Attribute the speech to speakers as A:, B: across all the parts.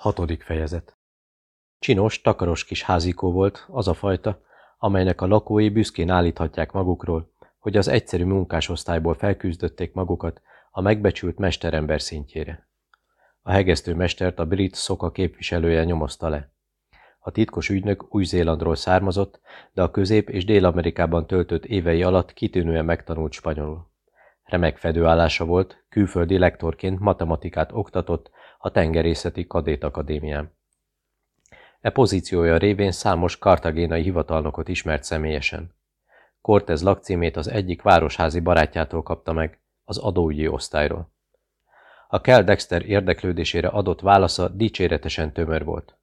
A: Hatodik fejezet Csinos, takaros kis házikó volt, az a fajta, amelynek a lakói büszkén állíthatják magukról, hogy az egyszerű munkásosztályból felküzdötték magukat a megbecsült mesterember szintjére. A hegesztő mestert a brit szoka képviselője nyomozta le. A titkos ügynök Új-Zélandról származott, de a Közép- és Dél-Amerikában töltött évei alatt kitűnően megtanult spanyolul. Remek fedőállása volt, külföldi lektorként matematikát oktatott a tengerészeti kadét akadémián. E pozíciója révén számos kartagénai hivatalnokot ismert személyesen. Cortez lakcímét az egyik városházi barátjától kapta meg, az adóügyi osztályról. A Kell Dexter érdeklődésére adott válasza dicséretesen tömör volt.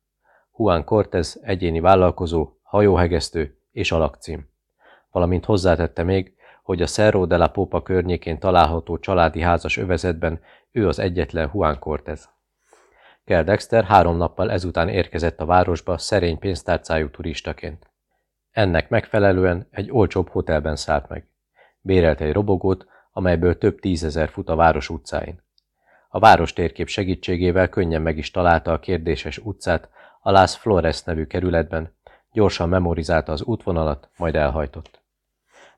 A: Juan Cortez egyéni vállalkozó, hajóhegesztő és alakcím. Valamint hozzátette még, hogy a Cerro de la Popa környékén található családi házas övezetben ő az egyetlen Juan Cortez. Kell Dexter három nappal ezután érkezett a városba szerény pénztárcájú turistaként. Ennek megfelelően egy olcsóbb hotelben szállt meg. Bérelt egy robogót, amelyből több tízezer fut a város utcáin. A város térkép segítségével könnyen meg is találta a kérdéses utcát a Las Flores nevű kerületben, gyorsan memorizálta az útvonalat, majd elhajtott.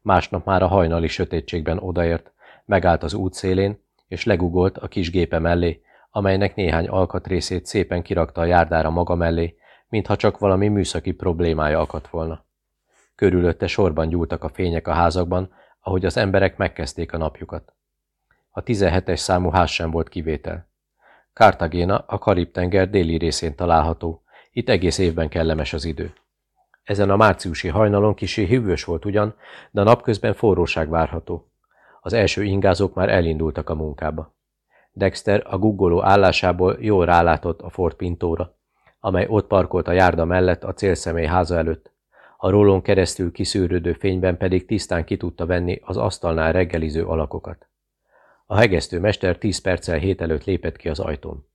A: Másnap már a hajnali sötétségben odaért, megállt az út szélén, és legugolt a kis gépe mellé, amelynek néhány alkatrészét szépen kirakta a járdára maga mellé, mintha csak valami műszaki problémája akadt volna. Körülötte sorban gyúltak a fények a házakban, ahogy az emberek megkezdték a napjukat. A 17-es számú ház sem volt kivétel. Cartagena a Karib-tenger déli részén található, itt egész évben kellemes az idő. Ezen a márciusi hajnalon kisé hűvös volt ugyan, de napközben forróság várható. Az első ingázók már elindultak a munkába. Dexter a guggoló állásából jól rálátott a Ford Pintóra, amely ott parkolt a járda mellett a célszemély háza előtt. A rólón keresztül kiszűrődő fényben pedig tisztán ki tudta venni az asztalnál reggeliző alakokat. A hegesztő mester tíz perccel hét előtt lépett ki az ajtón.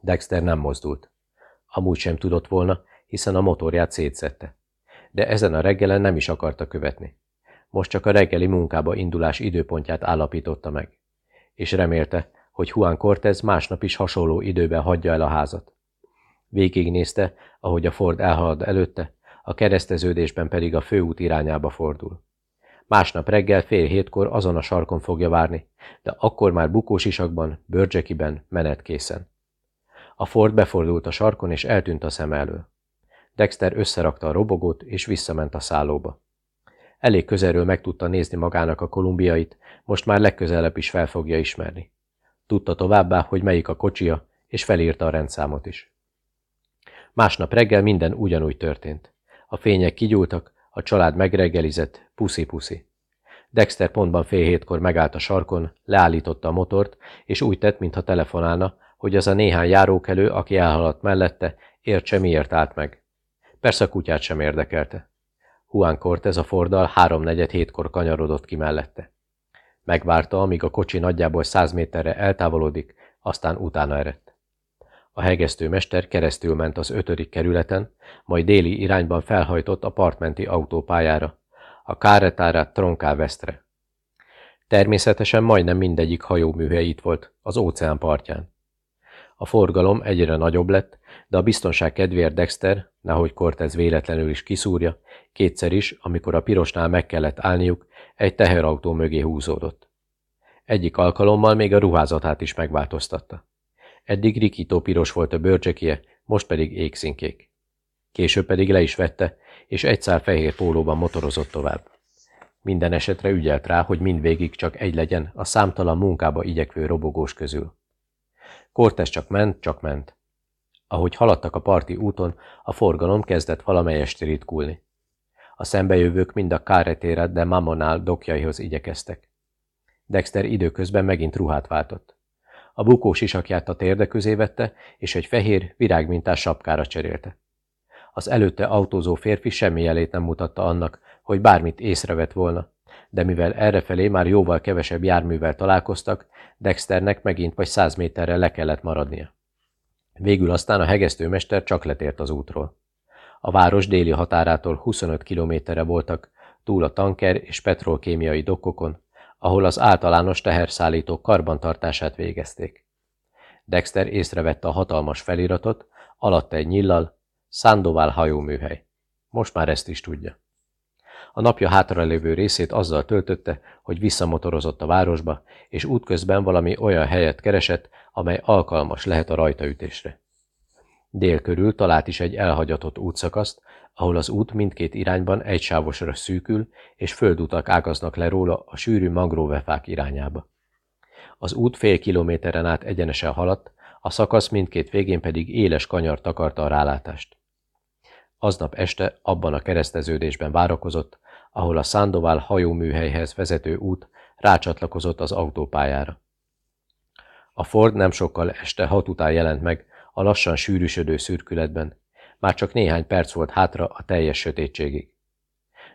A: Dexter nem mozdult. Amúgy sem tudott volna, hiszen a motorját szétszette. De ezen a reggelen nem is akarta követni. Most csak a reggeli munkába indulás időpontját állapította meg. És remélte, hogy Juan Cortez másnap is hasonló időben hagyja el a házat. Végignézte, ahogy a Ford elhalad előtte, a kereszteződésben pedig a főút irányába fordul. Másnap reggel fél hétkor azon a sarkon fogja várni, de akkor már bukós isakban, bőrcsekiben, menetkészen. A Ford befordult a sarkon és eltűnt a szem elől. Dexter összerakta a robogót és visszament a szállóba. Elég közelről meg tudta nézni magának a kolumbiait, most már legközelebb is fel fogja ismerni. Tudta továbbá, hogy melyik a kocsia, és felírta a rendszámot is. Másnap reggel minden ugyanúgy történt. A fények kigyúltak, a család megreggelizett, puszi-puszi. Dexter pontban fél hétkor megállt a sarkon, leállította a motort, és úgy tett, mintha telefonálna, hogy az a néhány járókelő, aki elhaladt mellette, értse miért állt meg. Persze a kutyát sem érdekelte. Juan Cortez a Fordal háromnegyed hétkor kanyarodott ki mellette. Megvárta, amíg a kocsi nagyjából száz méterre eltávolodik, aztán utána eredt. A hegesztő mester keresztül ment az ötödik kerületen, majd déli irányban felhajtott a partmenti autópályára, a Carretara Troncal Vestre. Természetesen majdnem mindegyik hajóműhely itt volt, az óceán partján. A forgalom egyre nagyobb lett, de a biztonság kedvéért Dexter, nehogy Cortez véletlenül is kiszúrja, kétszer is, amikor a pirosnál meg kellett állniuk, egy teherautó mögé húzódott. Egyik alkalommal még a ruházatát is megváltoztatta. Eddig rikító piros volt a bőrcsekie, most pedig égszínkék. Később pedig le is vette, és egy szál fehér pólóban motorozott tovább. Minden esetre ügyelt rá, hogy mindvégig csak egy legyen a számtalan munkába igyekvő robogós közül. Cortes csak ment, csak ment. Ahogy haladtak a parti úton, a forgalom kezdett valamelyest ritkulni. A szembejövők mind a káretére, de Mamonál dokjaihoz igyekeztek. Dexter időközben megint ruhát váltott. A bukós isakját a térde közé vette, és egy fehér, virágmintás sapkára cserélte. Az előtte autózó férfi semmi jelét nem mutatta annak, hogy bármit észrevett volna, de mivel errefelé már jóval kevesebb járművel találkoztak, Dexternek megint vagy száz méterre le kellett maradnia. Végül aztán a hegesztőmester csak letért az útról. A város déli határától 25 kilométerre voltak, túl a tanker és petrolkémiai dokkokon, ahol az általános teherszállítók karbantartását végezték. Dexter észrevette a hatalmas feliratot, alatta egy nyillal, Sandoval hajóműhely. Most már ezt is tudja. A napja hátralévő részét azzal töltötte, hogy visszamotorozott a városba, és útközben valami olyan helyet keresett, amely alkalmas lehet a rajtaütésre. Dél körül talált is egy elhagyatott útszakaszt, ahol az út mindkét irányban egysávosra szűkül, és földutak ágaznak le róla a sűrű mangróvefák irányába. Az út fél kilométeren át egyenesen haladt, a szakasz mindkét végén pedig éles kanyar takarta a rálátást. Aznap este abban a kereszteződésben várakozott, ahol a Sandoval hajóműhelyhez vezető út rácsatlakozott az autópályára. A Ford nem sokkal este hat után jelent meg a lassan sűrűsödő szürkületben, már csak néhány perc volt hátra a teljes sötétségig.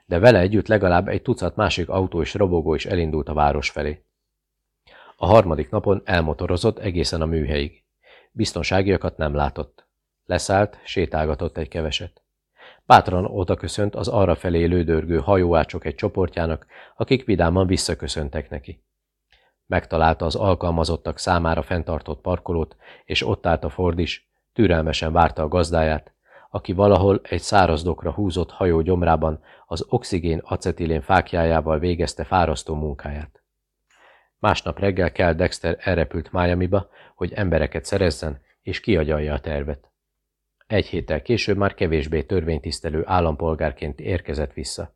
A: De vele együtt legalább egy tucat másik autó és robogó is elindult a város felé. A harmadik napon elmotorozott egészen a műhelyig. Biztonságiakat nem látott. Leszállt, sétálgatott egy keveset. Bátran óta köszönt az arra felé lődörgő hajóácsok egy csoportjának, akik vidáman visszaköszöntek neki. Megtalálta az alkalmazottak számára fenntartott parkolót, és ott állt a Ford is, türelmesen várta a gazdáját, aki valahol egy szárazdokra húzott hajó gyomrában az oxigén acetilén fákjájával végezte fárasztó munkáját. Másnap reggel kell Dexter elrepült Miami-ba, hogy embereket szerezzen és kiagyalja a tervet. Egy héttel később már kevésbé törvénytisztelő állampolgárként érkezett vissza.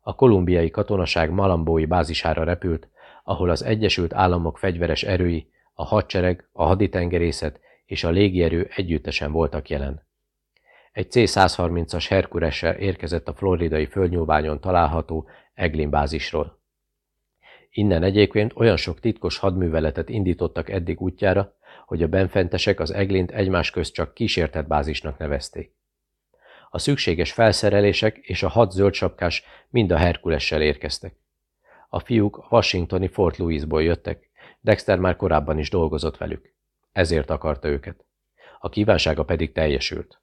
A: A kolumbiai katonaság Malambói bázisára repült, ahol az Egyesült Államok fegyveres erői, a hadsereg, a haditengerészet és a légierő együttesen voltak jelen. Egy C-130-as Herkulessel érkezett a floridai földnyúlványon található Eglin bázisról. Innen egyébként olyan sok titkos hadműveletet indítottak eddig útjára, hogy a benfentesek az Eglint egymás közt csak kísértett bázisnak nevezték. A szükséges felszerelések és a hat zöldsapkás mind a Herkulessel érkeztek. A fiúk washingtoni Fort Louisból jöttek, Dexter már korábban is dolgozott velük. Ezért akarta őket. A kívánsága pedig teljesült.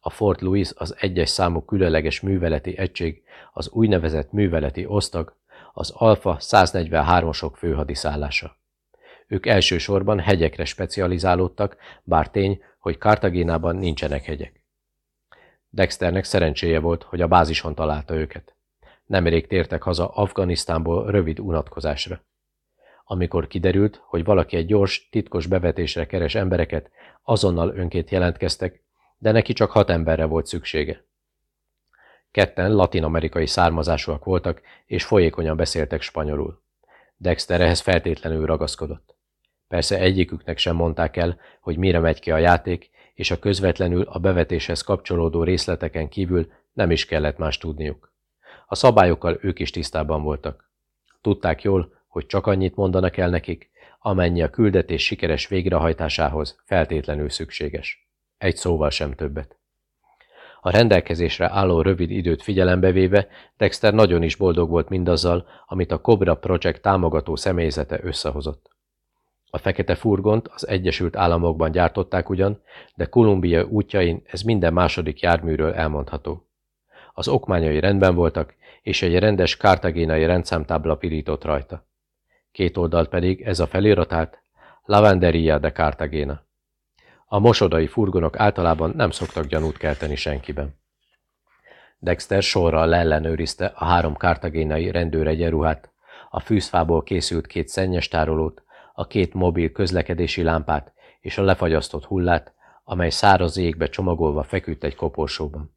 A: A Fort Louis az egyes számú különleges műveleti egység, az úgynevezett műveleti osztag, az Alfa 143-osok főhadiszállása. Ők elsősorban hegyekre specializálódtak, bár tény, hogy Kartagénában nincsenek hegyek. Dexternek szerencséje volt, hogy a bázison találta őket. Nemrég tértek haza Afganisztánból rövid unatkozásra. Amikor kiderült, hogy valaki egy gyors, titkos bevetésre keres embereket, azonnal önként jelentkeztek, de neki csak hat emberre volt szüksége. Ketten latinamerikai származásúak voltak, és folyékonyan beszéltek spanyolul. Dexter ehhez feltétlenül ragaszkodott. Persze egyiküknek sem mondták el, hogy mire megy ki a játék, és a közvetlenül a bevetéshez kapcsolódó részleteken kívül nem is kellett más tudniuk. A szabályokkal ők is tisztában voltak. Tudták jól, hogy csak annyit mondanak el nekik, amennyi a küldetés sikeres végrehajtásához feltétlenül szükséges. Egy szóval sem többet. A rendelkezésre álló rövid időt figyelembe véve, Dexter nagyon is boldog volt mindazzal, amit a Cobra Project támogató személyzete összehozott. A fekete furgont az Egyesült Államokban gyártották ugyan, de Kolumbia útjain ez minden második járműről elmondható. Az okmányai rendben voltak, és egy rendes kártagénai rendszámtábla pirított rajta. Két oldalt pedig ez a feliratált Lavanderia de Cartagena. A mosodai furgonok általában nem szoktak gyanút kelteni senkiben. Dexter sorral leellenőrizte a három kártagénai rendőregyenruhát, a fűzfából készült két szennyes tárolót, a két mobil közlekedési lámpát és a lefagyasztott hullát, amely száraz égbe csomagolva feküdt egy koporsóban.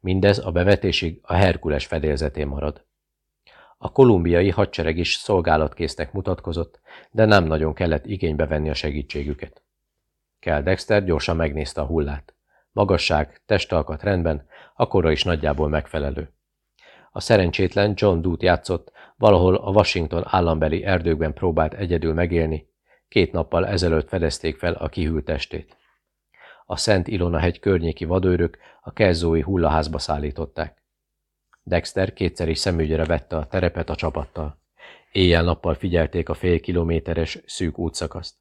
A: Mindez a bevetésig a Herkules fedélzetén marad. A kolumbiai hadsereg is szolgálatkésznek mutatkozott, de nem nagyon kellett igénybe venni a segítségüket. Kell Dexter gyorsan megnézte a hullát. Magasság, testalkat rendben, akkora is nagyjából megfelelő. A szerencsétlen John Doot játszott, valahol a Washington állambeli erdőkben próbált egyedül megélni, két nappal ezelőtt fedezték fel a kihűlt testét. A Szent Ilona hegy környéki vadőrök a Kezzói hullaházba szállították. Dexter kétszer is szemügyre vette a terepet a csapattal. Éjjel-nappal figyelték a fél kilométeres szűk útszakaszt.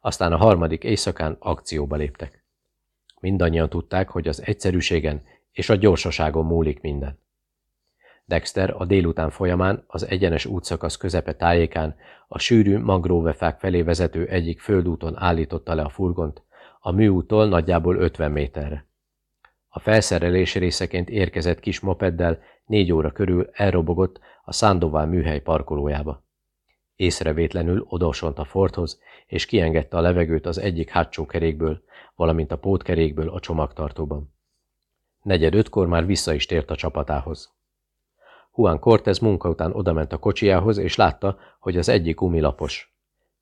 A: Aztán a harmadik éjszakán akcióba léptek. Mindannyian tudták, hogy az egyszerűségen és a gyorsaságon múlik minden. Dexter a délután folyamán az egyenes útszakasz közepe tájékán a sűrű mangróvefák felé vezető egyik földúton állította le a furgont, a műútól nagyjából 50 méterre. A felszerelés részeként érkezett kis mopeddel négy óra körül elrobogott a Sandoval műhely parkolójába. Észrevétlenül odosont a Fordhoz, és kiengedte a levegőt az egyik hátsó kerékből, valamint a pótkerékből a csomagtartóban. Negyed ötkor már vissza is tért a csapatához. Juan Cortez munka után odament a kocsiához, és látta, hogy az egyik gumilapos.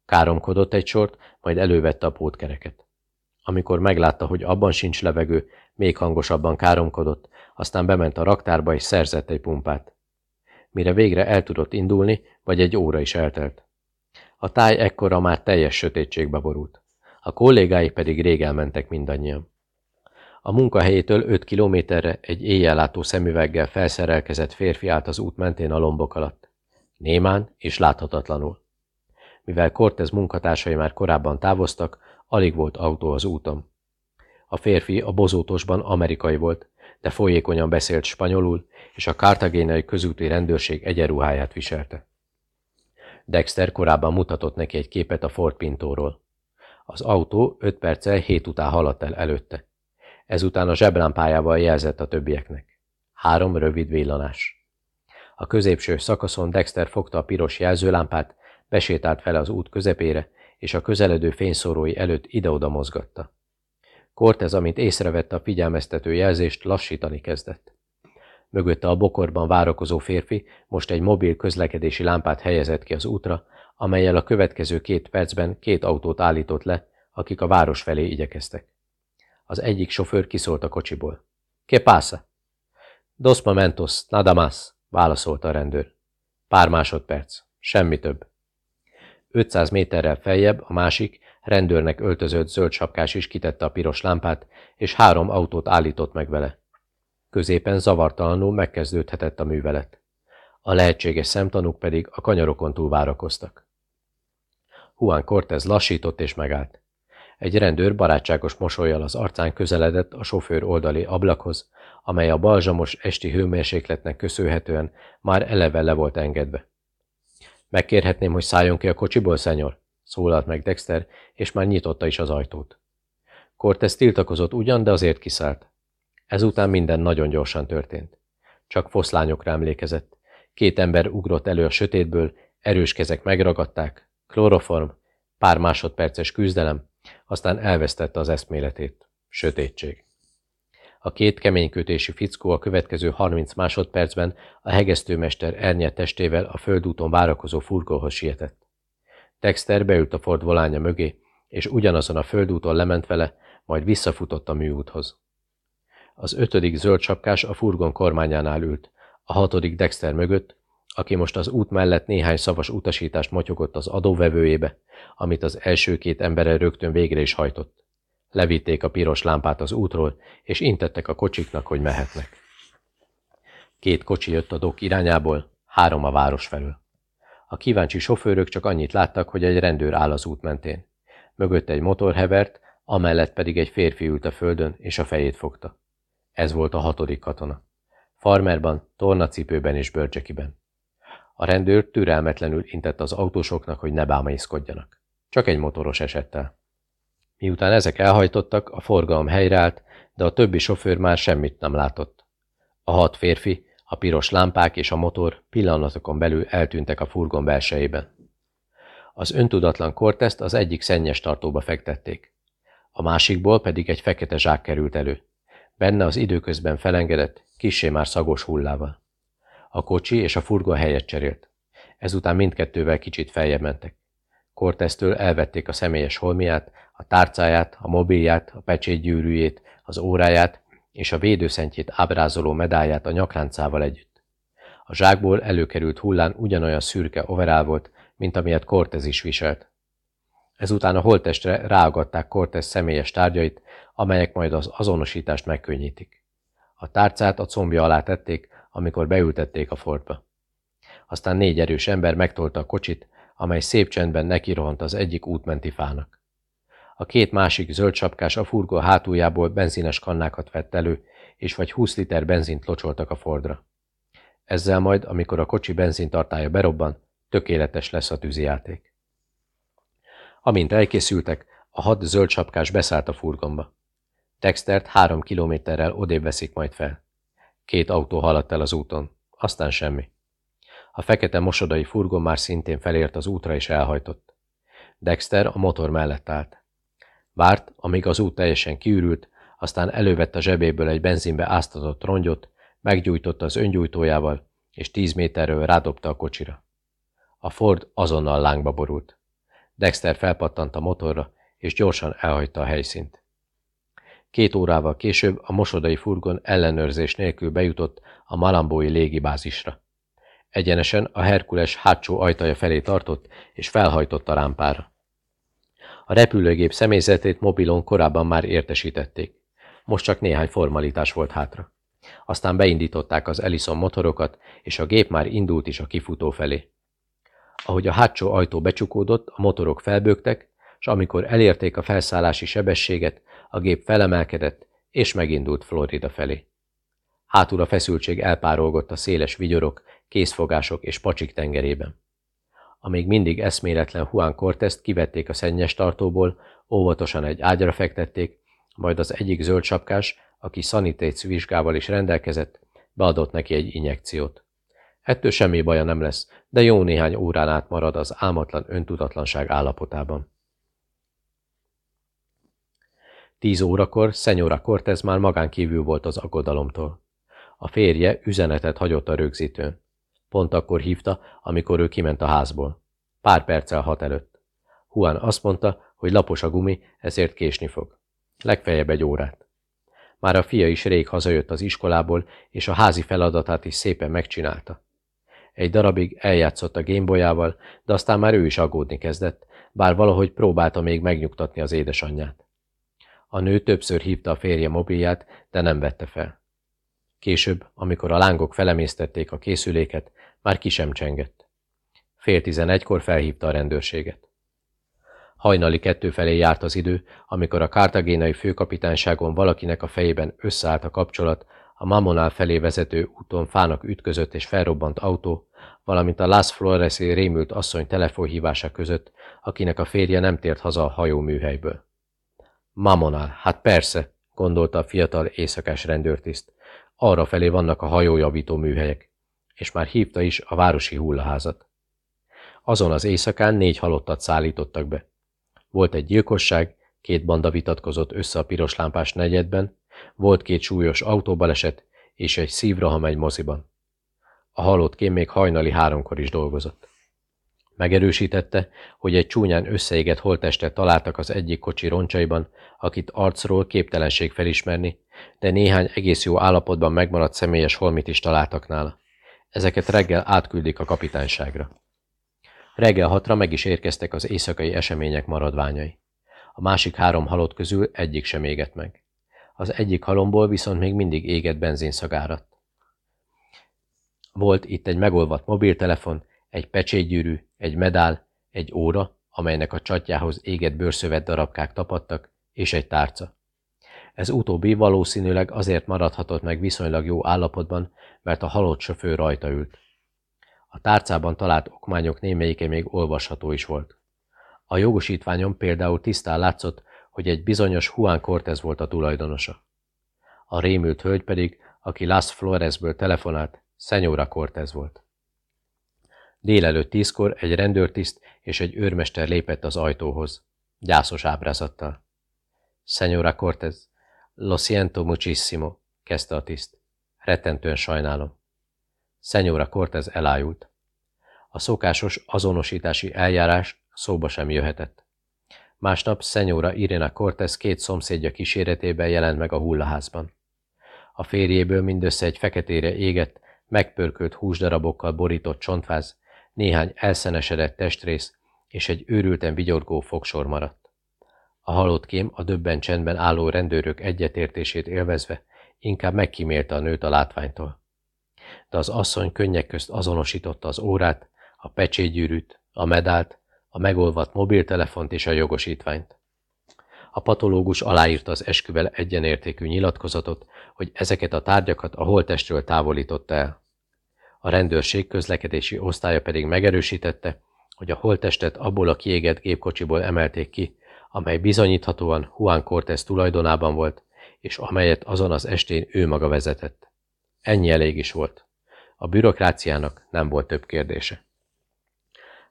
A: Káromkodott egy sort, majd elővette a pótkereket. Amikor meglátta, hogy abban sincs levegő, még hangosabban káromkodott, aztán bement a raktárba és szerzett egy pumpát. Mire végre el tudott indulni, vagy egy óra is eltelt. A táj ekkora már teljes sötétségbe borult. A kollégái pedig rég elmentek mindannyian. A munkahelyétől 5 kilométerre egy éjjellátó szemüveggel felszerelkezett férfi állt az út mentén a lombok alatt. Némán és láthatatlanul. Mivel Cortez munkatársai már korábban távoztak, alig volt autó az úton. A férfi a bozótosban amerikai volt, de folyékonyan beszélt spanyolul, és a kártagénai közúti rendőrség egyenruháját viselte. Dexter korábban mutatott neki egy képet a Ford Pintóról. Az autó öt perccel hét után haladt el előtte. Ezután a zseblámpájával jelzett a többieknek. Három rövid villanás. A középső szakaszon Dexter fogta a piros jelzőlámpát, besétált fel az út közepére, és a közeledő fényszórói előtt ide-oda mozgatta. Cortez, amint észrevette a figyelmeztető jelzést, lassítani kezdett. Mögötte a bokorban várakozó férfi most egy mobil közlekedési lámpát helyezett ki az útra, amelyel a következő két percben két autót állított le, akik a város felé igyekeztek. Az egyik sofőr kiszólt a kocsiból. – ¿Qué pasa? – Dos momentos, nada más – válaszolta a rendőr. Pár másodperc, semmi több. 500 méterrel feljebb a másik, rendőrnek öltözött zöld sapkás is kitette a piros lámpát, és három autót állított meg vele. Középen zavartalanul megkezdődhetett a művelet. A lehetséges szemtanúk pedig a kanyarokon túl várakoztak. Juan Cortez lassított és megállt. Egy rendőr barátságos mosolyjal az arcán közeledett a sofőr oldali ablakhoz, amely a balzsamos esti hőmérsékletnek köszönhetően már eleve le volt engedve. Megkérhetném, hogy szálljon ki a kocsiból, szenyor? szólalt meg Dexter, és már nyitotta is az ajtót. Cortez tiltakozott ugyan, de azért kiszállt. Ezután minden nagyon gyorsan történt. Csak foszlányokra emlékezett. Két ember ugrott elő a sötétből, erős kezek megragadták, kloroform, pár másodperces küzdelem, aztán elvesztette az eszméletét. Sötétség. A két keménykötési fickó a következő 30 másodpercben a hegesztőmester Ernye testével a földúton várakozó furgóhoz sietett. Dexter beült a Ford volánya mögé, és ugyanazon a földúton lement vele, majd visszafutott a műúthoz. Az ötödik zöld sapkás a furgon kormányánál ült, a hatodik Dexter mögött, aki most az út mellett néhány szavas utasítást motyogott az adóvevőjébe, amit az első két embere rögtön végre is hajtott. Levitték a piros lámpát az útról, és intettek a kocsiknak, hogy mehetnek. Két kocsi jött a dok irányából, három a város felől. A kíváncsi sofőrök csak annyit láttak, hogy egy rendőr áll az út mentén. Mögött egy motor hevert, amellett pedig egy férfi ült a földön, és a fejét fogta. Ez volt a hatodik katona. Farmerban, tornacipőben és bőrcsekiben. A rendőr türelmetlenül intett az autósoknak, hogy ne bámészkodjanak. Csak egy motoros esettel. Miután ezek elhajtottak, a forgalom helyreállt, de a többi sofőr már semmit nem látott. A hat férfi, a piros lámpák és a motor pillanatokon belül eltűntek a furgon belsejében. Az öntudatlan korteszt az egyik szennyes tartóba fektették. A másikból pedig egy fekete zsák került elő. Benne az időközben felengedett, kissé már szagos hullával. A kocsi és a furgon helyet cserélt. Ezután mindkettővel kicsit feljebb mentek. Corteztől elvették a személyes holmiát, a tárcáját, a mobilját, a pecsétgyűrűjét, az óráját és a védőszentjét ábrázoló medáját a nyakláncával együtt. A zsákból előkerült hullán ugyanolyan szürke overál volt, mint amilyet Cortez is viselt. Ezután a holtestre ráagadták Cortez személyes tárgyait, amelyek majd az azonosítást megkönnyítik. A tárcát a combja alá tették, amikor beültették a fortba. Aztán négy erős ember megtolta a kocsit, amely szép csendben nekirohant az egyik útmenti fának. A két másik zöld sapkás a furgó hátuljából benzines kannákat vett elő, és vagy 20 liter benzint locsoltak a Fordra. Ezzel majd, amikor a kocsi benzintartája berobban, tökéletes lesz a tűzijáték. Amint elkészültek, a hat zöld sapkás beszállt a furgonba. Dextert három kilométerrel odébb veszik majd fel. Két autó haladt el az úton, aztán semmi. A fekete mosodai furgon már szintén felért az útra és elhajtott. Dexter a motor mellett állt. Várt, amíg az út teljesen kiürült, aztán elővett a zsebéből egy benzinbe áztatott rongyot, meggyújtotta az öngyújtójával, és tíz méterről rádobta a kocsira. A Ford azonnal lángba borult. Dexter felpattant a motorra, és gyorsan elhagyta a helyszínt. Két órával később a mosodai furgon ellenőrzés nélkül bejutott a Malambói légibázisra. Egyenesen a Herkules hátsó ajtaja felé tartott, és felhajtott a rámpára. A repülőgép személyzetét mobilon korábban már értesítették. Most csak néhány formalitás volt hátra. Aztán beindították az Ellison motorokat, és a gép már indult is a kifutó felé. Ahogy a hátsó ajtó becsukódott, a motorok felbőgtek, és amikor elérték a felszállási sebességet, a gép felemelkedett, és megindult Florida felé. Hátul a feszültség elpárolgott a széles vigyorok, készfogások és pacsik tengerében. Amíg mindig eszméletlen Juan Cortest kivették a szennyes tartóból, óvatosan egy ágyra fektették, majd az egyik zöld sapkás, aki szanitétsz vizsgával is rendelkezett, beadott neki egy injekciót. Ettől semmi baja nem lesz, de jó néhány órán át marad az álmatlan öntudatlanság állapotában. Tíz órakor Szenyora Cortez már magán kívül volt az aggodalomtól. A férje üzenetet hagyott a rögzítőn. Pont akkor hívta, amikor ő kiment a házból. Pár perccel hat előtt. Juan azt mondta, hogy lapos a gumi, ezért késni fog. Legfeljebb egy órát. Már a fia is rég hazajött az iskolából, és a házi feladatát is szépen megcsinálta. Egy darabig eljátszott a Gameboyával, de aztán már ő is aggódni kezdett, bár valahogy próbálta még megnyugtatni az édesanyját. A nő többször hívta a férje mobilját, de nem vette fel. Később, amikor a lángok felemésztették a készüléket, már ki sem csengett. Fél tizenegykor felhívta a rendőrséget. Hajnali kettő felé járt az idő, amikor a kártagénai főkapitányságon valakinek a fejében összeállt a kapcsolat, a Mamonál felé vezető úton fának ütközött és felrobbant autó, valamint a Las Flores-i rémült asszony telefonhívása között, akinek a férje nem tért haza a hajó. Mamonál, hát persze, gondolta a fiatal éjszakás rendőrtiszt. Arra felé vannak a hajójavító műhelyek, és már hívta is a városi hullaházat. Azon az éjszakán négy halottat szállítottak be. Volt egy gyilkosság, két banda vitatkozott össze a piroslámpás negyedben, volt két súlyos autóbaleset és egy szívroham egy moziban. A halott kém még hajnali háromkor is dolgozott. Megerősítette, hogy egy csúnyán összeégett holtestet találtak az egyik kocsi roncsaiban, akit arcról képtelenség felismerni, de néhány egész jó állapotban megmaradt személyes holmit is találtak nála. Ezeket reggel átküldik a kapitányságra. Reggel hatra meg is érkeztek az éjszakai események maradványai. A másik három halott közül egyik sem égett meg. Az egyik halomból viszont még mindig égett benzinszagárat. Volt itt egy megolvadt mobiltelefon, egy pecsétgyűrű, egy medál, egy óra, amelynek a csatjához égett bőrszövet darabkák tapadtak, és egy tárca. Ez utóbbi valószínűleg azért maradhatott meg viszonylag jó állapotban, mert a halott sofőr rajta ült. A tárcában talált okmányok némelyike még olvasható is volt. A jogosítványon például tisztán látszott, hogy egy bizonyos Juan Cortez volt a tulajdonosa. A rémült hölgy pedig, aki Las Floresből telefonált, Senyora Cortez volt. Délelőtt tízkor egy rendőrtiszt és egy őrmester lépett az ajtóhoz, gyászos ábrázattal. Senyora Cortez, lo siento muchísimo, kezdte a tiszt. Rettentően sajnálom. Senyora Cortez elájult. A szokásos azonosítási eljárás szóba sem jöhetett. Másnap Szenyóra Irina Cortez két szomszédja kíséretében jelent meg a hullaházban. A férjéből mindössze egy feketére égett, megpörkölt húsdarabokkal borított csontváz, néhány elszenesedett testrész és egy őrülten vigyorgó fogsor maradt. A halott kém a döbben csendben álló rendőrök egyetértését élvezve inkább megkímélte a nőt a látványtól. De az asszony könnyek közt azonosította az órát, a pecsétgyűrűt, a medált, a megolvadt mobiltelefont és a jogosítványt. A patológus aláírta az esküvel egyenértékű nyilatkozatot, hogy ezeket a tárgyakat a holtestről távolította el. A rendőrség közlekedési osztálya pedig megerősítette, hogy a holttestet abból a kiégett gépkocsiból emelték ki, amely bizonyíthatóan Juan Cortés tulajdonában volt, és amelyet azon az estén ő maga vezetett. Ennyi elég is volt. A bürokráciának nem volt több kérdése.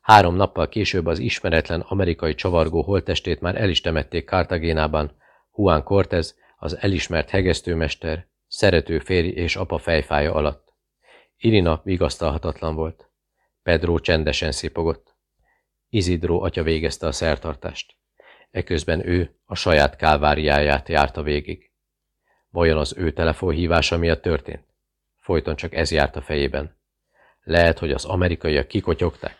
A: Három nappal később az ismeretlen amerikai csavargó holttestét már el is temették Cartagénában, Juan Cortés, az elismert hegesztőmester, szerető férj és apa fejfája alatt. Irina vigasztalhatatlan volt. Pedro csendesen szipogott. Izidró atya végezte a szertartást. Eközben ő a saját kálváriáját járta végig. Vajon az ő telefonhívása miatt történt? Folyton csak ez járt a fejében. Lehet, hogy az amerikaiak kikotyogták,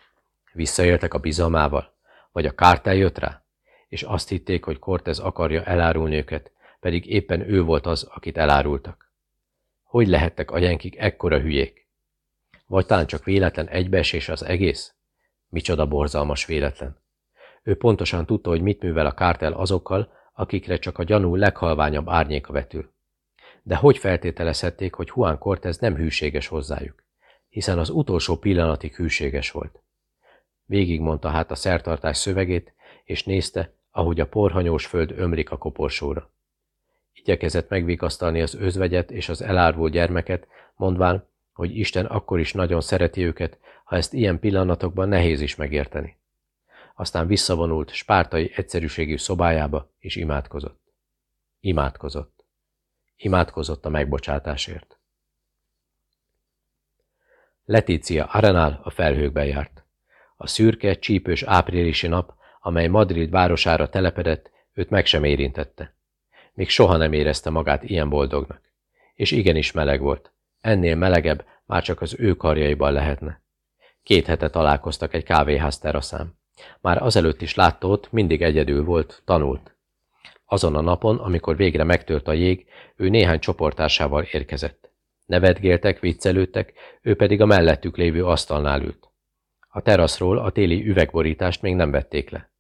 A: visszaéltek a bizalmával, vagy a kártel jött rá, és azt hitték, hogy Cortez akarja elárulni őket, pedig éppen ő volt az, akit elárultak. Hogy lehettek a jenkik ekkora hülyék? Vagy talán csak véletlen egybeesés az egész? Micsoda borzalmas véletlen. Ő pontosan tudta, hogy mit művel a kártel azokkal, akikre csak a gyanú leghalványabb árnyéka vetül. De hogy feltételezhették, hogy Juan Cortez nem hűséges hozzájuk? Hiszen az utolsó pillanatig hűséges volt. Végigmondta hát a szertartás szövegét, és nézte, ahogy a porhanyós föld ömlik a koporsóra. Igyekezett megvigasztalni az özvegyet és az elárvó gyermeket, mondván, hogy Isten akkor is nagyon szereti őket, ha ezt ilyen pillanatokban nehéz is megérteni. Aztán visszavonult spártai egyszerűségű szobájába, és imádkozott. Imádkozott. Imádkozott a megbocsátásért. Letícia Arenál a felhőkben járt. A szürke, csípős áprilisi nap, amely Madrid városára telepedett, őt meg sem érintette. Még soha nem érezte magát ilyen boldognak. És igenis meleg volt. Ennél melegebb már csak az ő karjaiban lehetne. Két hete találkoztak egy kávéház teraszán. Már azelőtt is látta mindig egyedül volt, tanult. Azon a napon, amikor végre megtört a jég, ő néhány csoportásával érkezett. Nevetgéltek, viccelődtek, ő pedig a mellettük lévő asztalnál ült. A teraszról a téli üvegborítást még nem vették le.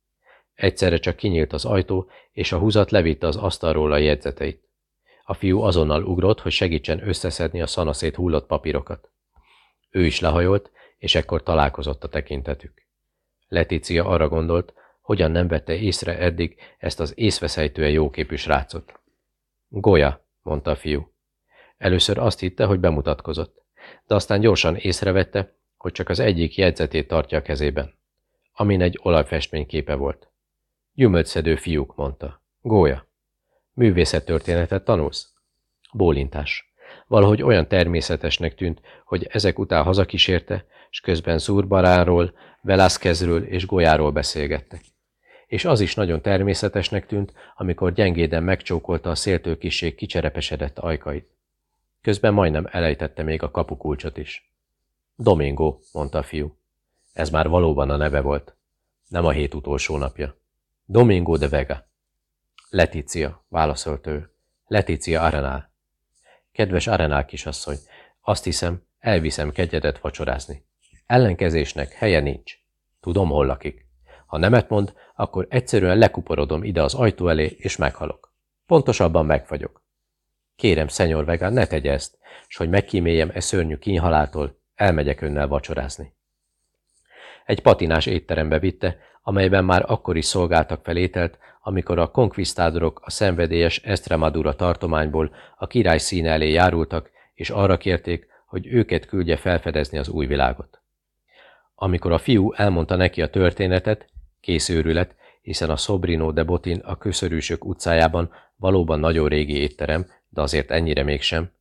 A: Egyszerre csak kinyílt az ajtó, és a húzat levitte az asztalról a jegyzeteit. A fiú azonnal ugrott, hogy segítsen összeszedni a szanaszét hullott papírokat. Ő is lehajolt, és ekkor találkozott a tekintetük. Letícia arra gondolt, hogyan nem vette észre eddig ezt az észveszejtően jóképű srácot. Goya, mondta a fiú. Először azt hitte, hogy bemutatkozott, de aztán gyorsan észrevette, hogy csak az egyik jegyzetét tartja a kezében, amin egy olajfestményképe volt. Gyümölcszedő fiúk, mondta. Gólya. Művészettörténetet tanulsz? Bólintás. Valahogy olyan természetesnek tűnt, hogy ezek után hazakísérte, és közben Zurbaráról, Velázquezről és Golyáról beszélgettek. És az is nagyon természetesnek tűnt, amikor gyengéden megcsókolta a széltől kiség kicserepesedett ajkait. Közben majdnem elejtette még a kapukulcsot is. Domingo, mondta a fiú. Ez már valóban a neve volt. Nem a hét utolsó napja. Domingo de Vega. Letícia, válaszolt ő. Letícia Arenál. Kedves Arenál kisasszony, azt hiszem, elviszem kegyedet vacsorázni. Ellenkezésnek helye nincs. Tudom, hol lakik. Ha nemet mond, akkor egyszerűen lekuporodom ide az ajtó elé, és meghalok. Pontosabban megfagyok. Kérem, szenyor Vega, ne tegye ezt, s hogy megkíméljem e szörnyű kínhaláltól, elmegyek önnel vacsorázni. Egy patinás étterembe vitte, amelyben már akkor is szolgáltak fel ételt, amikor a konkvisztádorok a szenvedélyes Estremadura tartományból a király színe elé járultak, és arra kérték, hogy őket küldje felfedezni az új világot. Amikor a fiú elmondta neki a történetet, készőrület, hiszen a Sobrino de Botin a Köszörűsök utcájában valóban nagyon régi étterem, de azért ennyire mégsem.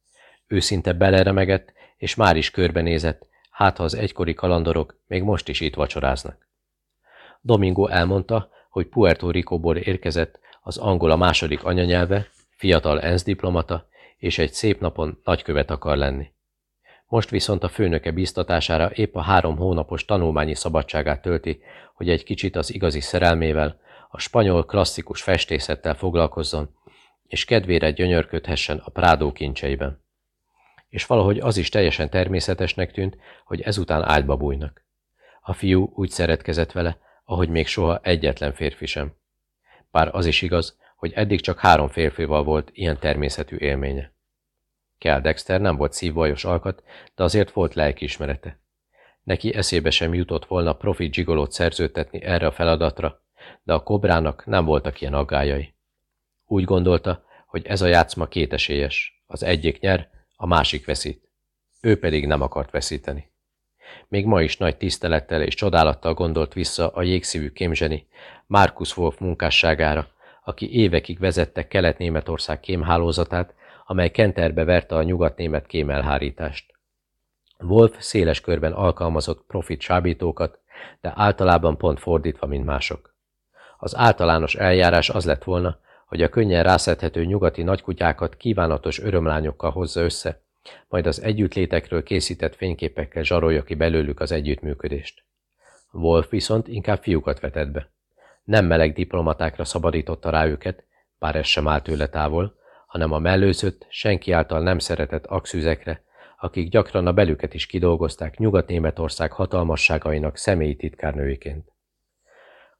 A: Ő szinte beleremegett, és már is körbenézett, hát ha az egykori kalandorok még most is itt vacsoráznak. Domingo elmondta, hogy Puerto Ricóból érkezett az angola második anyanyelve, fiatal ENSZ diplomata, és egy szép napon nagykövet akar lenni. Most viszont a főnöke biztatására épp a három hónapos tanulmányi szabadságát tölti, hogy egy kicsit az igazi szerelmével, a spanyol klasszikus festészettel foglalkozzon, és kedvére gyönyörködhessen a Prádó kincseiben. És valahogy az is teljesen természetesnek tűnt, hogy ezután ágyba bújnak. A fiú úgy szeretkezett vele, ahogy még soha egyetlen férfi sem. Bár az is igaz, hogy eddig csak három férfival volt ilyen természetű élménye. Kell Dexter nem volt szívbajos alkat, de azért volt lelkiismerete. Neki eszébe sem jutott volna profi gigolót szerződtetni erre a feladatra, de a kobrának nem voltak ilyen aggájai. Úgy gondolta, hogy ez a játszma kétesélyes. Az egyik nyer, a másik veszít. Ő pedig nem akart veszíteni. Még ma is nagy tisztelettel és csodálattal gondolt vissza a jégszívű kémzseni Markus Wolf munkásságára, aki évekig vezette Kelet-Németország kémhálózatát, amely Kenterbe verte a nyugat-német kémelhárítást. Wolf széles körben alkalmazott profit sábítókat, de általában pont fordítva, mint mások. Az általános eljárás az lett volna, hogy a könnyen rászedhető nyugati nagykutyákat kívánatos örömlányokkal hozza össze, majd az együttlétekről készített fényképekkel zsarolja ki belőlük az együttműködést. Wolf viszont inkább fiúkat vetett be. Nem meleg diplomatákra szabadította rá őket, bár ez sem állt tőle távol, hanem a mellőzött, senki által nem szeretett axűzekre, akik gyakran a belüket is kidolgozták Nyugat-Németország hatalmasságainak személyi titkárnőiként.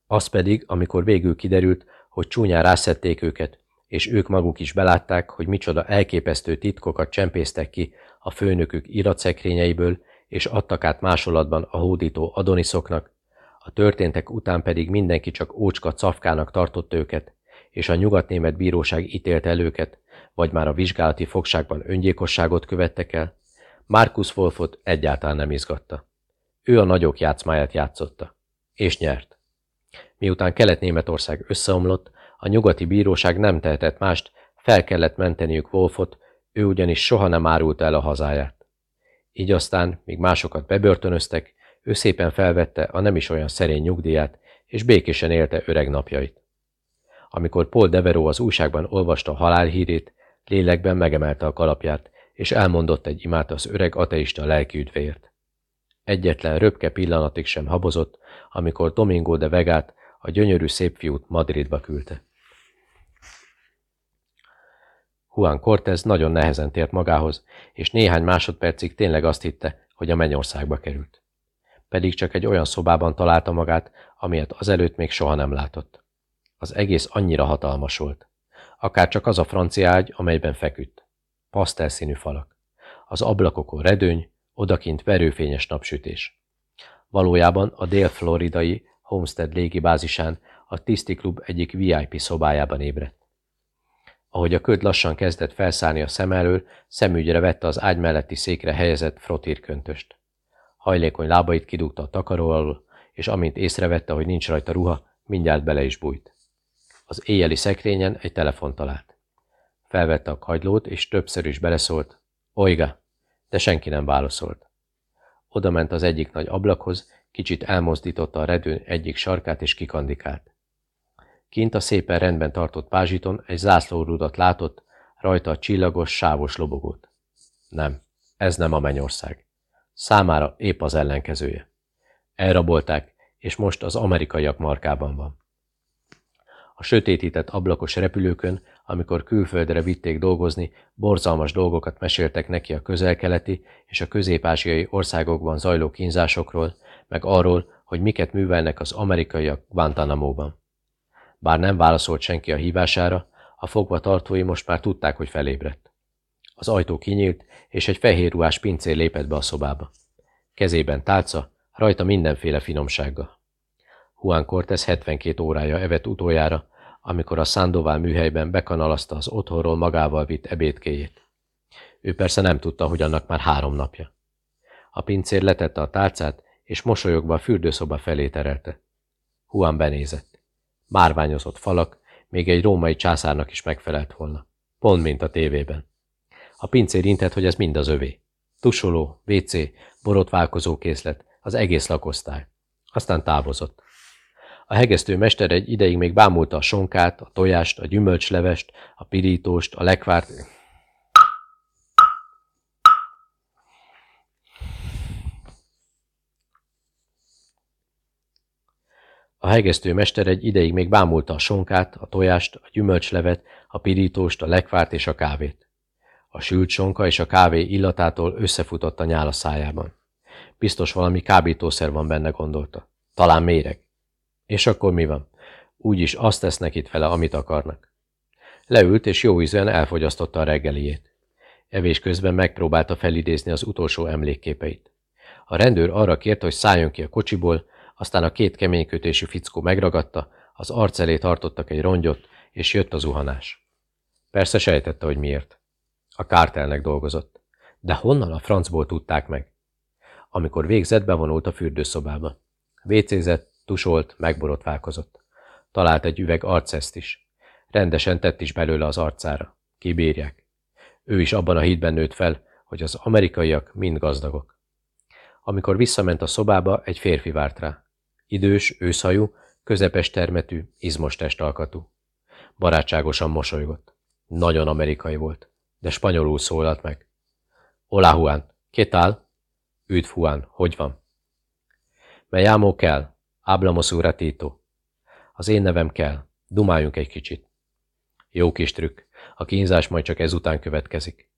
A: Az pedig, amikor végül kiderült, hogy csúnyán rászették őket, és ők maguk is belátták, hogy micsoda elképesztő titkokat csempésztek ki a főnökük iratszekrényeiből, és adtak át másolatban a hódító adoniszoknak, a történtek után pedig mindenki csak ócska cafkának tartott őket, és a nyugatnémet bíróság ítélt el őket, vagy már a vizsgálati fogságban öngyilkosságot követtek el, Markus Wolfot egyáltalán nem izgatta. Ő a nagyok játszmáját játszotta. És nyert. Miután Kelet-Németország összeomlott, a nyugati bíróság nem tehetett mást, fel kellett menteniük Wolfot, ő ugyanis soha nem árult el a hazáját. Így aztán, míg másokat bebörtönöztek, ő szépen felvette a nem is olyan szerény nyugdíját, és békésen élte öreg napjait. Amikor Paul Deveró az újságban olvasta a halálhírét, lélekben megemelte a kalapját, és elmondott egy imát az öreg ateista lelkiüdvéért. Egyetlen röpke pillanatig sem habozott, amikor Domingo de Vegát, a gyönyörű szép fiút Madridba küldte. Juan Cortez nagyon nehezen tért magához, és néhány másodpercig tényleg azt hitte, hogy a mennyországba került. Pedig csak egy olyan szobában találta magát, amilyet azelőtt még soha nem látott. Az egész annyira hatalmas volt. Akár csak az a francia ágy, amelyben feküdt. Pasztelszínű falak. Az ablakokon redőny, odakint verőfényes napsütés. Valójában a dél-floridai Homestead légibázisán a Tiszti Klub egyik VIP szobájában ébredt. Ahogy a köd lassan kezdett felszállni a szem elől, szemügyre vette az ágy melletti székre helyezett frotírköntöst. Hajlékony lábait kidugta a takaró alól, és amint észrevette, hogy nincs rajta ruha, mindjárt bele is bújt. Az éjjeli szekrényen egy telefon talált. Felvette a kagylót, és többször is beleszólt. Oiga, de senki nem válaszolt. Oda ment az egyik nagy ablakhoz, kicsit elmozdította a redőn egyik sarkát és kikandikált. Kint a szépen rendben tartott pázsiton egy zászlórudat látott, rajta a csillagos, sávos lobogót. Nem, ez nem a mennyország. Számára épp az ellenkezője. Elrabolták, és most az amerikaiak markában van. A sötétített ablakos repülőkön, amikor külföldre vitték dolgozni, borzalmas dolgokat meséltek neki a közelkeleti és a közép-ázsiai országokban zajló kínzásokról, meg arról, hogy miket művelnek az amerikaiak Guantanamo-ban. Bár nem válaszolt senki a hívására, a fogva tartói most már tudták, hogy felébredt. Az ajtó kinyílt, és egy fehér ruhás pincér lépett be a szobába. Kezében tálca, rajta mindenféle finomsággal. Juan Cortez 72 órája evett utoljára, amikor a Sandoval műhelyben bekanalazta az otthonról magával vitt ebédkéjét. Ő persze nem tudta, hogy annak már három napja. A pincér letette a tálcát, és mosolyogva a fürdőszoba felé terelte. Juan benézett. Márványozott falak, még egy római császárnak is megfelelt volna. Pont mint a tévében. A pincér intett, hogy ez mind az övé. Tusoló, WC, borotválkozó készlet, az egész lakosztály. Aztán távozott. A hegesztő mester egy ideig még bámulta a sonkát, a tojást, a gyümölcslevest, a pirítóst, a lekvárt, A hegesztő mester egy ideig még bámulta a sonkát, a tojást, a gyümölcslevet, a pirítóst, a lekvárt és a kávét. A sült sonka és a kávé illatától összefutott a nyál szájában. Biztos valami kábítószer van benne, gondolta. Talán méreg. És akkor mi van? Úgyis azt tesznek itt vele, amit akarnak. Leült, és jó ízűen elfogyasztotta a reggeliét. Evés közben megpróbálta felidézni az utolsó emlékképeit. A rendőr arra kérte, hogy szálljon ki a kocsiból, aztán a két keménykötésű fickó megragadta, az arc elé tartottak egy rongyot, és jött a zuhanás. Persze sejtette, hogy miért. A kártelnek dolgozott. De honnan a francból tudták meg? Amikor végzett, bevonult a fürdőszobába. Vécézett, tusolt, megborotválkozott. Talált egy üveg arceszt is. Rendesen tett is belőle az arcára. Kibírják. Ő is abban a hídben nőtt fel, hogy az amerikaiak mind gazdagok. Amikor visszament a szobába, egy férfi várt rá. Idős, őszhajú, közepes termetű, izmos testalkatú. Barátságosan mosolygott. Nagyon amerikai volt, de spanyolul szólalt meg. Hola Juan, ¿qué tal? Üdv Juan, hogy van? Me kell, hablamos un. Az én nevem kell, dumáljunk egy kicsit. Jó kis trükk, a kínzás majd csak ezután következik.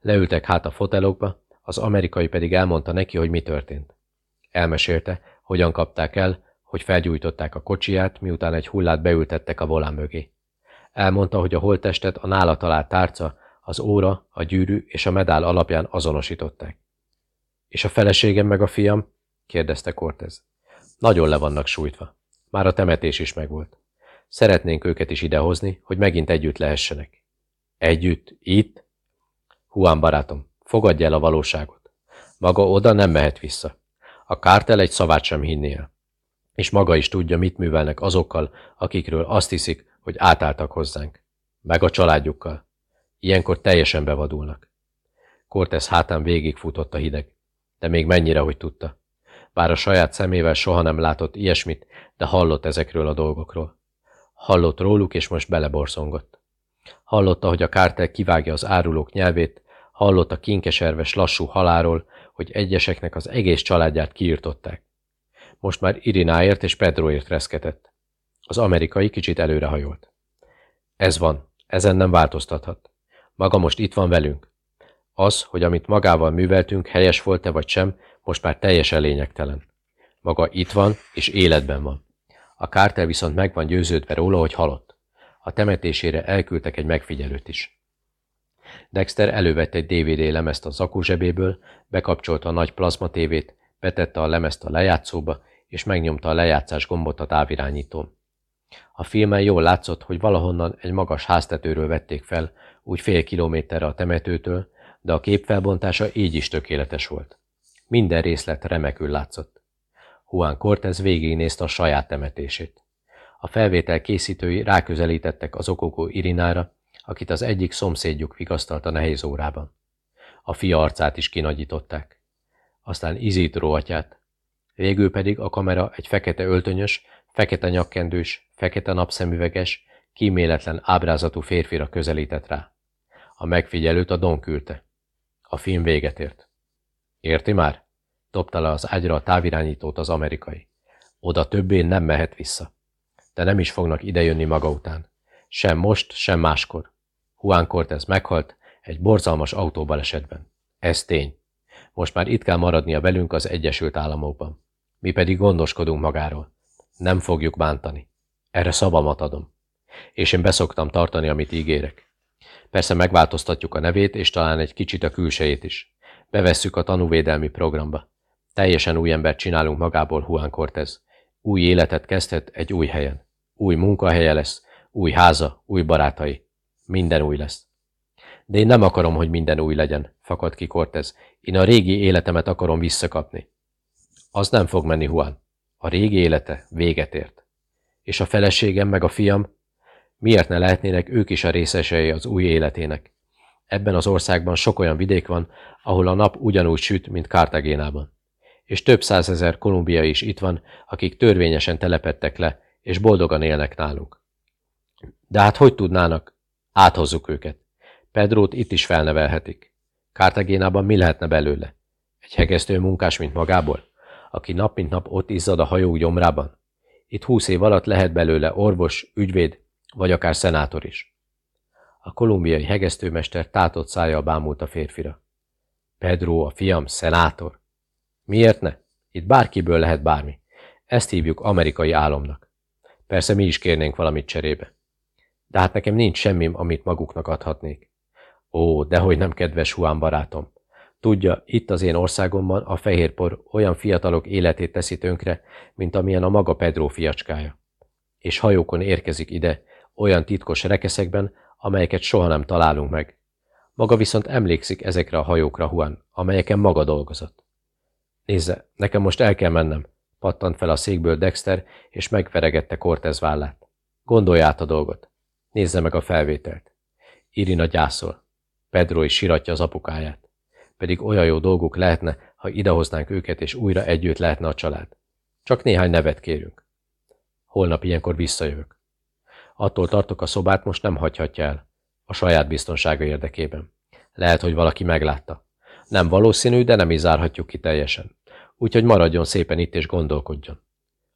A: Leültek hát a fotelokba, az amerikai pedig elmondta neki, hogy mi történt. Elmesélte, hogyan kapták el, hogy felgyújtották a kocsiját, miután egy hullát beültettek a volán mögé. Elmondta, hogy a holttestet a nála talált tárca, az óra, a gyűrű és a medál alapján azonosították. És a feleségem meg a fiam? kérdezte Cortez. Nagyon le vannak sújtva. Már a temetés is megvolt. Szeretnénk őket is idehozni, hogy megint együtt lehessenek. Együtt? Itt? Juan barátom, fogadj el a valóságot. Maga oda nem mehet vissza. A kártel egy szavát sem hinni el. És maga is tudja, mit művelnek azokkal, akikről azt hiszik, hogy átálltak hozzánk. Meg a családjukkal. Ilyenkor teljesen bevadulnak. Cortez hátán végigfutott a hideg, de még mennyire, hogy tudta. Bár a saját szemével soha nem látott ilyesmit, de hallott ezekről a dolgokról. Hallott róluk, és most beleborszongott. Hallotta, hogy a kártel kivágja az árulók nyelvét, hallotta kinkeserves lassú haláról, hogy egyeseknek az egész családját kiirtották. Most már Irináért és Pedroért reszketett. Az amerikai kicsit előrehajolt. Ez van, ezen nem változtathat. Maga most itt van velünk. Az, hogy amit magával műveltünk, helyes volt-e vagy sem, most már teljesen lényegtelen. Maga itt van, és életben van. A kártel viszont meg van győződve róla, hogy halott. A temetésére elküldtek egy megfigyelőt is. Dexter elővett egy DVD lemezt a zakó zsebéből, bekapcsolta a nagy plazmatévét, betette a lemezt a lejátszóba, és megnyomta a lejátszás gombot a távirányítón. A filmen jól látszott, hogy valahonnan egy magas háztetőről vették fel, úgy fél kilométerre a temetőtől, de a képfelbontása így is tökéletes volt. Minden részlet remekül látszott. Juan Cortez végignézte a saját temetését. A felvétel készítői ráközelítettek az okogó Irinára, akit az egyik szomszédjuk vigasztalt a nehéz órában. A fia arcát is kinagyították. Aztán Izidró atyát. Végül pedig a kamera egy fekete öltönyös, fekete nyakkendős, fekete napszemüveges, kíméletlen ábrázatú férfira közelített rá. A megfigyelőt a Don küldte. A film véget ért. Érti már? Dobta le az ágyra a távirányítót az amerikai. Oda többé nem mehet vissza. De nem is fognak idejönni maga után. Sem most, sem máskor. Juan Cortez meghalt egy borzalmas autóbalesetben. Ez tény. Most már itt kell maradnia velünk az Egyesült Államokban. Mi pedig gondoskodunk magáról. Nem fogjuk bántani. Erre szavamat adom. És én beszoktam tartani, amit ígérek. Persze megváltoztatjuk a nevét, és talán egy kicsit a külsejét is. Bevesszük a tanúvédelmi programba. Teljesen új embert csinálunk magából Juan Cortez. Új életet kezdhet egy új helyen. Új munkahelye lesz, új háza, új barátai. Minden új lesz. De én nem akarom, hogy minden új legyen, fakad ki Cortez. Én a régi életemet akarom visszakapni. Az nem fog menni, Juan. A régi élete véget ért. És a feleségem meg a fiam, miért ne lehetnének ők is a részesei az új életének? Ebben az országban sok olyan vidék van, ahol a nap ugyanúgy süt, mint Kártagénában. És több százezer kolumbiai is itt van, akik törvényesen telepettek le, és boldogan élnek nálunk. De hát hogy tudnának? Áthozzuk őket. Pedrót itt is felnevelhetik. Kártagénában mi lehetne belőle? Egy hegesztő munkás, mint magából? Aki nap mint nap ott izzad a hajó gyomrában? Itt húsz év alatt lehet belőle orvos, ügyvéd, vagy akár szenátor is. A kolumbiai hegesztőmester tátott szája bámult a férfira. Pedro, a fiam, szenátor. Miért ne? Itt bárkiből lehet bármi. Ezt hívjuk amerikai álomnak. Persze mi is kérnénk valamit cserébe. De hát nekem nincs semmim, amit maguknak adhatnék. Ó, dehogy nem kedves Juan barátom. Tudja, itt az én országomban a fehérpor olyan fiatalok életét teszi tönkre, mint amilyen a maga Pedro fiacskája. És hajókon érkezik ide, olyan titkos rekeszekben, amelyeket soha nem találunk meg. Maga viszont emlékszik ezekre a hajókra, Juan, amelyeken maga dolgozott. Nézze, nekem most el kell mennem, pattant fel a székből Dexter, és megveregette Cortez vállát. Gondolj át a dolgot. Nézze meg a felvételt. Irina gyászol. Pedro is siratja az apukáját. Pedig olyan jó dolguk lehetne, ha idehoznánk őket, és újra együtt lehetne a család. Csak néhány nevet kérünk. Holnap ilyenkor visszajövök. Attól tartok, a szobát most nem hagyhatja el. A saját biztonsága érdekében. Lehet, hogy valaki meglátta. Nem valószínű, de nem is zárhatjuk ki teljesen. Úgyhogy maradjon szépen itt és gondolkodjon.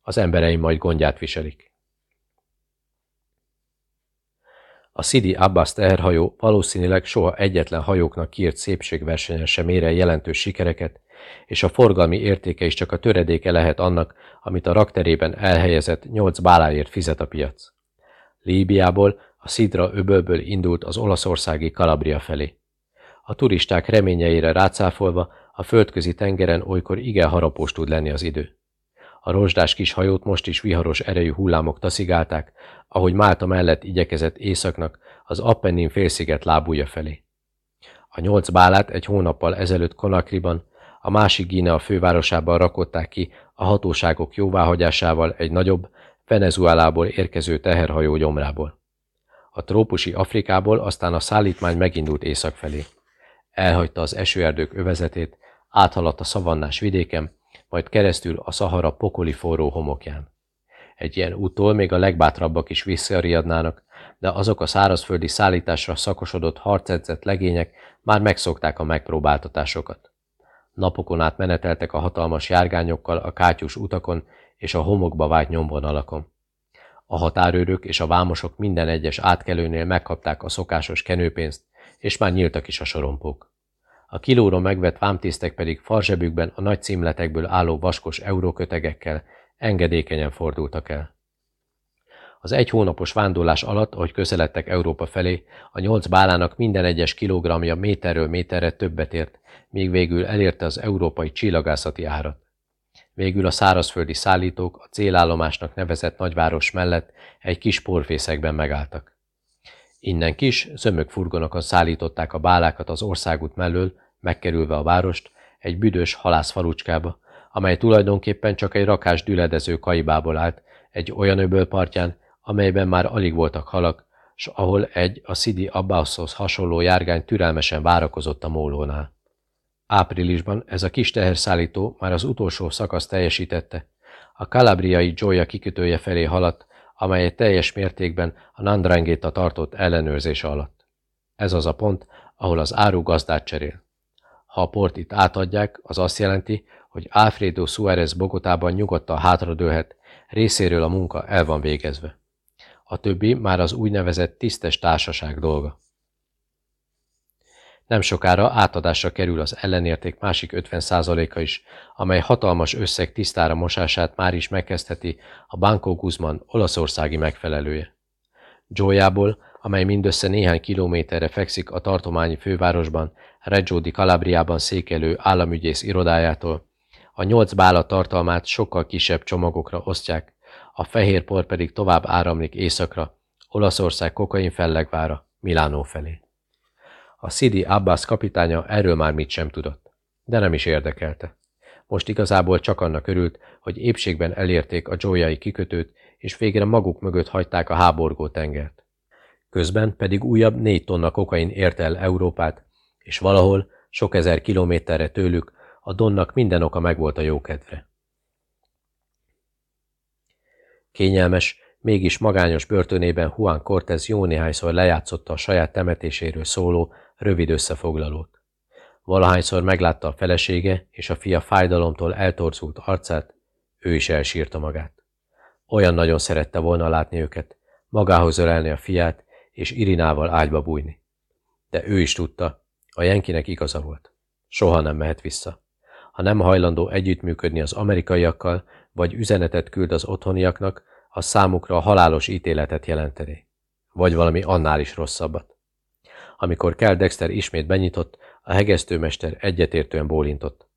A: Az embereim majd gondját viselik. A Sidi Abbas teherhajó valószínűleg soha egyetlen hajóknak kiírt szépségversenyen sem ér el jelentős sikereket, és a forgalmi értéke is csak a töredéke lehet annak, amit a rakterében elhelyezett nyolc báláért fizet a piac. Líbiából, a Szidra öbölből indult az olaszországi Kalabria felé. A turisták reményeire rácáfolva a földközi tengeren olykor igen harapós tud lenni az idő. A rozsdás kis hajót most is viharos erejű hullámok taszigálták, ahogy Málta mellett igyekezett északnak az Appennin félsziget lábúja felé. A nyolc bálát egy hónappal ezelőtt Konakriban, a másik Gínea fővárosában rakották ki a hatóságok jóváhagyásával egy nagyobb, Venezuelából érkező teherhajó gyomrából. A trópusi Afrikából aztán a szállítmány megindult észak felé. Elhagyta az esőerdők övezetét, áthaladt a szavannás vidéken, majd keresztül a Szahara pokoli forró homokján. Egy ilyen úttól még a legbátrabbak is visszariadnának, de azok a szárazföldi szállításra szakosodott harcedzett legények már megszokták a megpróbáltatásokat. Napokon át meneteltek a hatalmas járgányokkal a kátyus utakon és a homokba vált nyomvonalakon. A határőrök és a vámosok minden egyes átkelőnél megkapták a szokásos kenőpénzt, és már nyíltak is a sorompók. A kilóra megvett vámtisztek pedig farzsebükben a nagy címletekből álló vaskos eurókötegekkel engedékenyen fordultak el. Az egy hónapos vándorlás alatt, ahogy közeledtek Európa felé, a nyolc bálának minden egyes kilogramja méterről méterre többet ért, míg végül elérte az európai csillagászati árat. Végül a szárazföldi szállítók a célállomásnak nevezett nagyváros mellett egy kis porfészekben megálltak. Innen kis, zömök furgonokon szállították a bálákat az országút mellől, megkerülve a várost, egy büdös halászfalucskába, amely tulajdonképpen csak egy rakás düledező kaibából állt, egy olyan öböl partján, amelyben már alig voltak halak, s ahol egy a Sidi Abbashoz hasonló járgány türelmesen várakozott a mólónál. Áprilisban ez a kis teherszállító már az utolsó szakasz teljesítette. A kalabriai Gioia kikötője felé haladt, amelyet teljes mértékben a Nandrangéta tartott ellenőrzése alatt. Ez az a pont, ahol az áru gazdát cserél. Ha a port itt átadják, az azt jelenti, hogy Alfredo Suárez Bogotában nyugodtan hátradőlhet, részéről a munka el van végezve. A többi már az úgynevezett tisztes társaság dolga. Nem sokára átadásra kerül az ellenérték másik 50%-a is, amely hatalmas összeg tisztára mosását már is megkezdheti a Banco Guzman olaszországi megfelelője. Gioiából, amely mindössze néhány kilométerre fekszik a tartományi fővárosban, Reggio di Calabriában székelő államügyész irodájától, a nyolc bála tartalmát sokkal kisebb csomagokra osztják, a fehér por pedig tovább áramlik északra, Olaszország kokain fellegvára, Milánó felé. A Sidi Abbas kapitánya erről már mit sem tudott, de nem is érdekelte. Most igazából csak annak örült, hogy épségben elérték a Joyai kikötőt, és végre maguk mögött hagyták a háborgó tengert. Közben pedig újabb négy tonna kokain ért el Európát, és valahol, sok ezer kilométerre tőlük, a Donnak minden oka megvolt a jókedvre. Kényelmes, mégis magányos börtönében Juan Cortez jó néhányszor lejátszotta a saját temetéséről szóló, rövid összefoglalót. Valahányszor meglátta a felesége és a fia fájdalomtól eltorzult arcát, ő is elsírta magát. Olyan nagyon szerette volna látni őket, magához ölelni a fiát, és Irinával ágyba bújni. De ő is tudta, a Jenkinek igaza volt. Soha nem mehet vissza. Ha nem hajlandó együttműködni az amerikaiakkal, vagy üzenetet küld az otthoniaknak, az számukra a halálos ítéletet jelenteni. Vagy valami annál is rosszabbat. Amikor Kell Dexter ismét benyitott, a hegesztőmester egyetértően bólintott.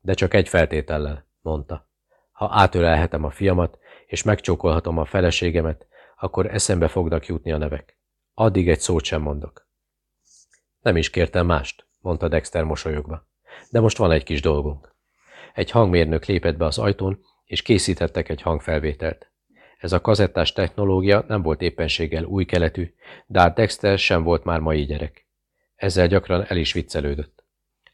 A: De csak egy feltétellel, mondta. Ha átölelhetem a fiamat, és megcsókolhatom a feleségemet, akkor eszembe fognak jutni a nevek. Addig egy szót sem mondok. Nem is kértem mást, mondta Dexter mosolyogva. De most van egy kis dolgunk. Egy hangmérnök lépett be az ajtón, és készítettek egy hangfelvételt. Ez a kazettás technológia nem volt éppenséggel új keletű, de át Dexter sem volt már mai gyerek. Ezzel gyakran el is viccelődött.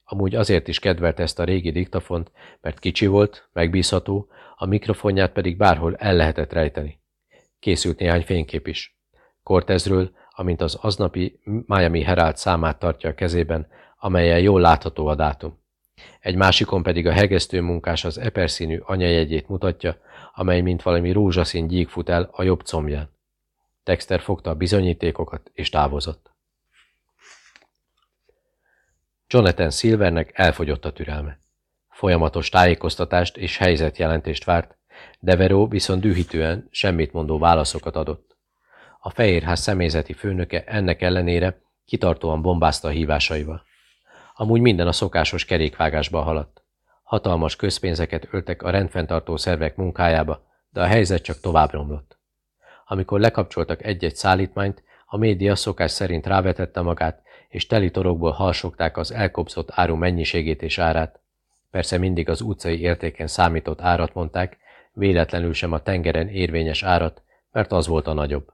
A: Amúgy azért is kedvelte ezt a régi diktafont, mert kicsi volt, megbízható, a mikrofonját pedig bárhol el lehetett rejteni. Készült néhány fénykép is. Cortezről, amint az aznapi Miami Herald számát tartja a kezében, amelyen jól látható a dátum. Egy másikon pedig a hegesztő munkás az eperszínű anyajegyét mutatja, amely mint valami rózsaszín gyík fut el a jobb combján. Dexter fogta a bizonyítékokat és távozott. Jonathan Silvernek elfogyott a türelme. Folyamatos tájékoztatást és helyzetjelentést várt, Deveró viszont dühítően, semmit mondó válaszokat adott. A Fehérház személyzeti főnöke ennek ellenére kitartóan bombázta a hívásaival. Amúgy minden a szokásos kerékvágásba haladt. Hatalmas közpénzeket öltek a rendfenntartó szervek munkájába, de a helyzet csak tovább romlott. Amikor lekapcsoltak egy-egy szállítmányt, a média szokás szerint rávetette magát, és teli torokból halsogták az elkobzott áru mennyiségét és árát. Persze mindig az utcai értéken számított árat mondták, véletlenül sem a tengeren érvényes árat, mert az volt a nagyobb.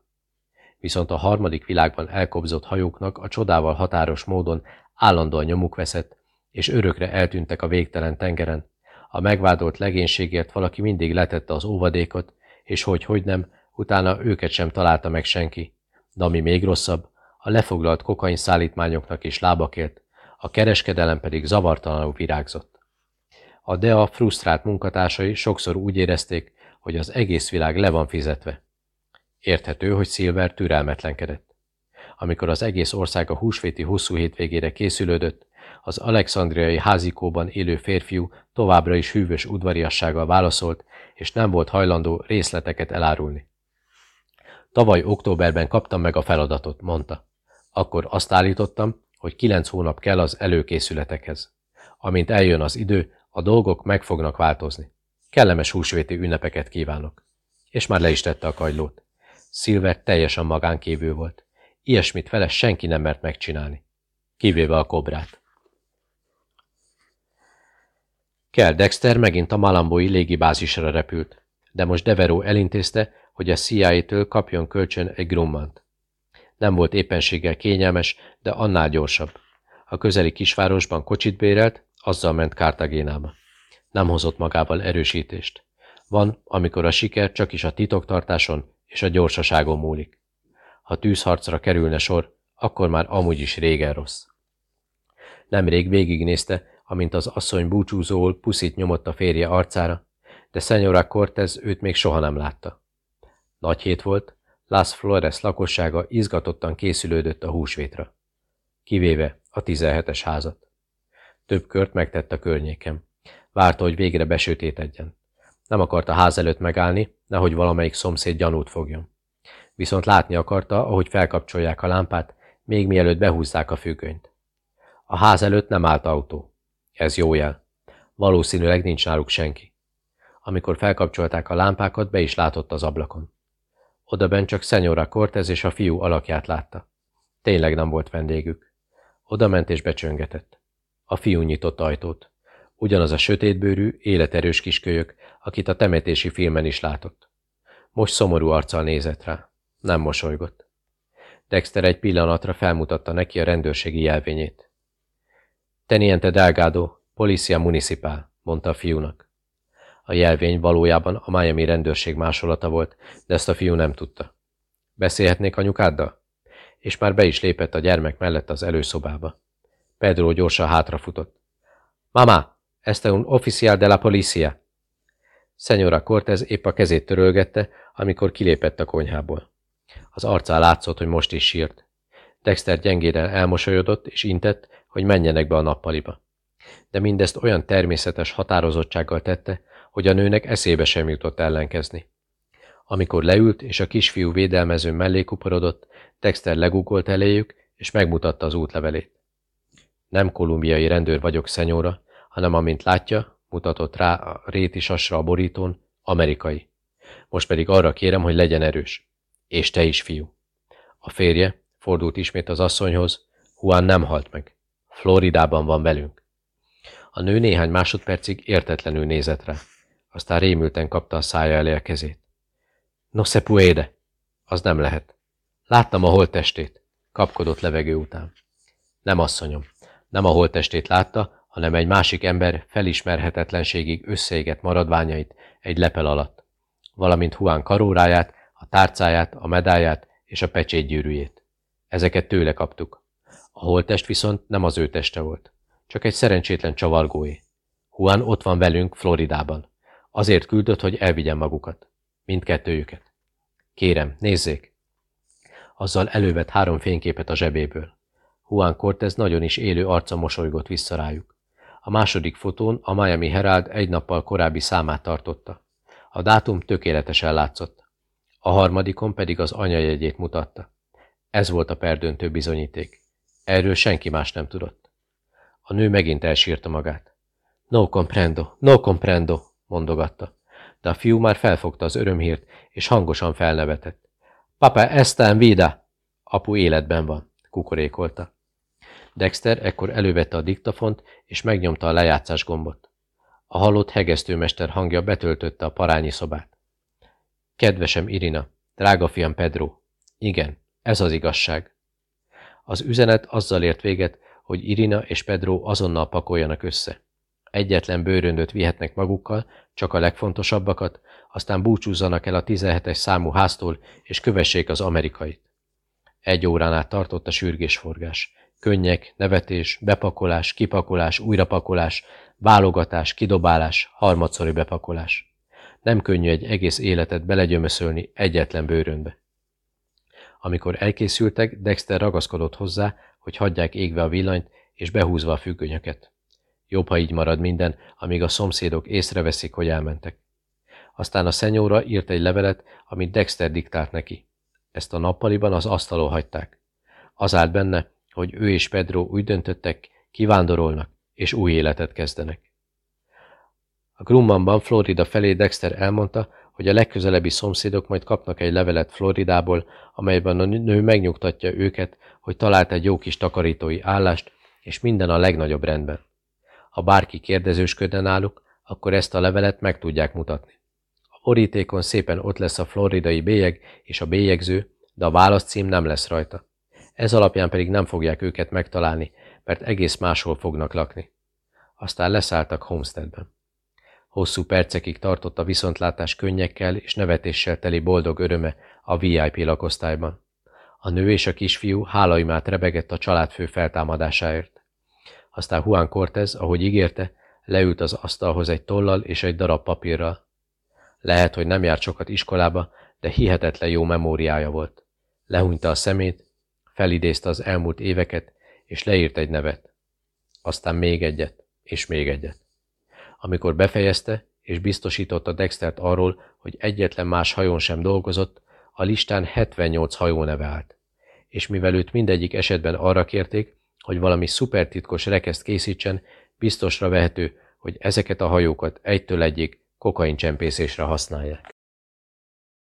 A: Viszont a harmadik világban elkobzott hajóknak a csodával határos módon állandóan nyomuk veszett, és örökre eltűntek a végtelen tengeren. A megvádolt legénységért valaki mindig letette az óvadékot, és hogy hogy nem, utána őket sem találta meg senki. De ami még rosszabb, a lefoglalt kokain szállítmányoknak is lábakért, a kereskedelem pedig zavartalanul virágzott. A DEA frusztrált munkatársai sokszor úgy érezték, hogy az egész világ le van fizetve. Érthető, hogy Silver türelmetlenkedett. Amikor az egész ország a húsvéti hosszú hétvégére készülődött, az alexandriai házikóban élő férfiú továbbra is hűvös udvariassággal válaszolt, és nem volt hajlandó részleteket elárulni. Tavaly októberben kaptam meg a feladatot, mondta. Akkor azt állítottam, hogy kilenc hónap kell az előkészületekhez. Amint eljön az idő, a dolgok meg fognak változni. Kellemes húsvéti ünnepeket kívánok. És már le is tette a kagylót. Silver teljesen magánkívül volt. Ilyesmit vele senki nem mert megcsinálni. Kivéve a kobrát. Kell Dexter megint a Malambói légibázisra repült, de most Deveró elintézte, hogy a CIA-től kapjon kölcsön egy grummant. Nem volt éppenséggel kényelmes, de annál gyorsabb. A közeli kisvárosban kocsit bérelt, azzal ment Kártagénába. Nem hozott magával erősítést. Van, amikor a siker csak is a titoktartáson és a gyorsaságon múlik. Ha tűzharcra kerülne sor, akkor már amúgy is régen rossz. Nemrég végignézte, amint az asszony búcsúzóul puszit nyomott a férje arcára, de Szenyora Cortez őt még soha nem látta. Nagy hét volt, Las Flores lakossága izgatottan készülődött a húsvétra. Kivéve a 17-es házat. Több kört megtett a környéken. Várta, hogy végre besötétedjen. Nem akarta ház előtt megállni, nehogy valamelyik szomszéd gyanút fogjon. Viszont látni akarta, ahogy felkapcsolják a lámpát, még mielőtt behúzzák a függönyt. A ház előtt nem állt autó. Ez jó jel. Valószínűleg nincs náluk senki. Amikor felkapcsolták a lámpákat, be is látott az ablakon. Odaben csak Szenyora Cortez és a fiú alakját látta. Tényleg nem volt vendégük. Oda ment és becsöngetett. A fiú nyitott ajtót. Ugyanaz a sötétbőrű, életerős kiskölyök, akit a temetési filmen is látott. Most szomorú arccal nézett rá. Nem mosolygott. Dexter egy pillanatra felmutatta neki a rendőrségi jelvényét. Teniente Delgado, Policia Municipal, mondta a fiúnak. A jelvény valójában a Miami rendőrség másolata volt, de ezt a fiú nem tudta. Beszélhetnék anyukáddal? És már be is lépett a gyermek mellett az előszobába. Pedro gyorsan hátrafutott. Mama, este un oficial de la policia. Szenyora Cortez épp a kezét törölgette, amikor kilépett a konyhából. Az arcá látszott, hogy most is sírt. Dexter gyengéden elmosolyodott, és intett, hogy menjenek be a nappaliba. De mindezt olyan természetes határozottsággal tette, hogy a nőnek eszébe sem jutott ellenkezni. Amikor leült, és a kisfiú védelmező mellé kuporodott, Dexter legugolt eléjük, és megmutatta az útlevelét. Nem kolumbiai rendőr vagyok, szenyóra, hanem amint látja, mutatott rá a réti sasra a borítón, amerikai. Most pedig arra kérem, hogy legyen erős. És te is, fiú. A férje fordult ismét az asszonyhoz, Juan nem halt meg. Floridában van velünk. A nő néhány másodpercig értetlenül nézett rá. Aztán rémülten kapta a szája elé a kezét. No se puede. Az nem lehet. Láttam a holttestét. Kapkodott levegő után. Nem asszonyom. Nem a holttestét látta, hanem egy másik ember felismerhetetlenségig összeégett maradványait egy lepel alatt, valamint Juan karóráját, a tárcáját, a medáját és a pecsétgyűrűjét. Ezeket tőle kaptuk. A holttest viszont nem az ő teste volt, csak egy szerencsétlen csavargóé. Juan ott van velünk Floridában. Azért küldött, hogy elvigyen magukat. Mindkettőjüket. Kérem, nézzék! Azzal elővett három fényképet a zsebéből. Juan Cortez nagyon is élő arca mosolygott vissza rájuk. A második fotón a Miami Herald egy nappal korábbi számát tartotta. A dátum tökéletesen látszott. A harmadikon pedig az anyajegyét mutatta. Ez volt a perdöntő bizonyíték. Erről senki más nem tudott. A nő megint elsírta magát. No comprendo, no comprendo, mondogatta. De a fiú már felfogta az örömhírt, és hangosan felnevetett. Papa, están vida! Apu életben van, kukorékolta. Dexter ekkor elővette a diktafont, és megnyomta a lejátszás gombot. A halott hegesztőmester hangja betöltötte a parányi szobát. Kedvesem Irina, drága fiam Pedro, igen, ez az igazság. Az üzenet azzal ért véget, hogy Irina és Pedro azonnal pakoljanak össze. Egyetlen bőröndöt vihetnek magukkal, csak a legfontosabbakat, aztán búcsúzzanak el a 17-es számú háztól, és kövessék az amerikait. Egy órán át tartott a sürgésforgás. Könnyek, nevetés, bepakolás, kipakolás, újrapakolás, válogatás, kidobálás, harmadszori bepakolás. Nem könnyű egy egész életet belegyömöszölni egyetlen bőrönbe. Amikor elkészültek, Dexter ragaszkodott hozzá, hogy hagyják égve a villanyt, és behúzva a függönyöket. Jobb, ha így marad minden, amíg a szomszédok észreveszik, hogy elmentek. Aztán a szenyóra írt egy levelet, amit Dexter diktált neki. Ezt a nappaliban az asztalon hagyták. Az állt benne, hogy ő és Pedro úgy döntöttek, kivándorolnak, és új életet kezdenek. A Grummanban, Florida felé Dexter elmondta, hogy a legközelebbi szomszédok majd kapnak egy levelet Floridából, amelyben a nő megnyugtatja őket, hogy talált egy jó kis takarítói állást, és minden a legnagyobb rendben. Ha bárki kérdezősködne náluk, akkor ezt a levelet meg tudják mutatni. A borítékon szépen ott lesz a floridai bélyeg és a bélyegző, de a válaszcím nem lesz rajta. Ez alapján pedig nem fogják őket megtalálni, mert egész máshol fognak lakni. Aztán leszálltak Homesteadben. Hosszú percekig tartott a viszontlátás könnyekkel és nevetéssel teli boldog öröme a VIP lakosztályban. A nő és a kisfiú hálaimát rebegett a családfő feltámadásáért. Aztán Juan Cortez, ahogy ígérte, leült az asztalhoz egy tollal és egy darab papírral. Lehet, hogy nem járt sokat iskolába, de hihetetlen jó memóriája volt. Lehúnyta a szemét, felidézte az elmúlt éveket, és leírt egy nevet. Aztán még egyet, és még egyet. Amikor befejezte, és biztosította Dextert arról, hogy egyetlen más hajón sem dolgozott, a listán 78 hajó neve állt. És mivel őt mindegyik esetben arra kérték, hogy valami szupertitkos rekeszt készítsen, biztosra vehető, hogy ezeket a hajókat egytől egyig kokaincsempészésre használják.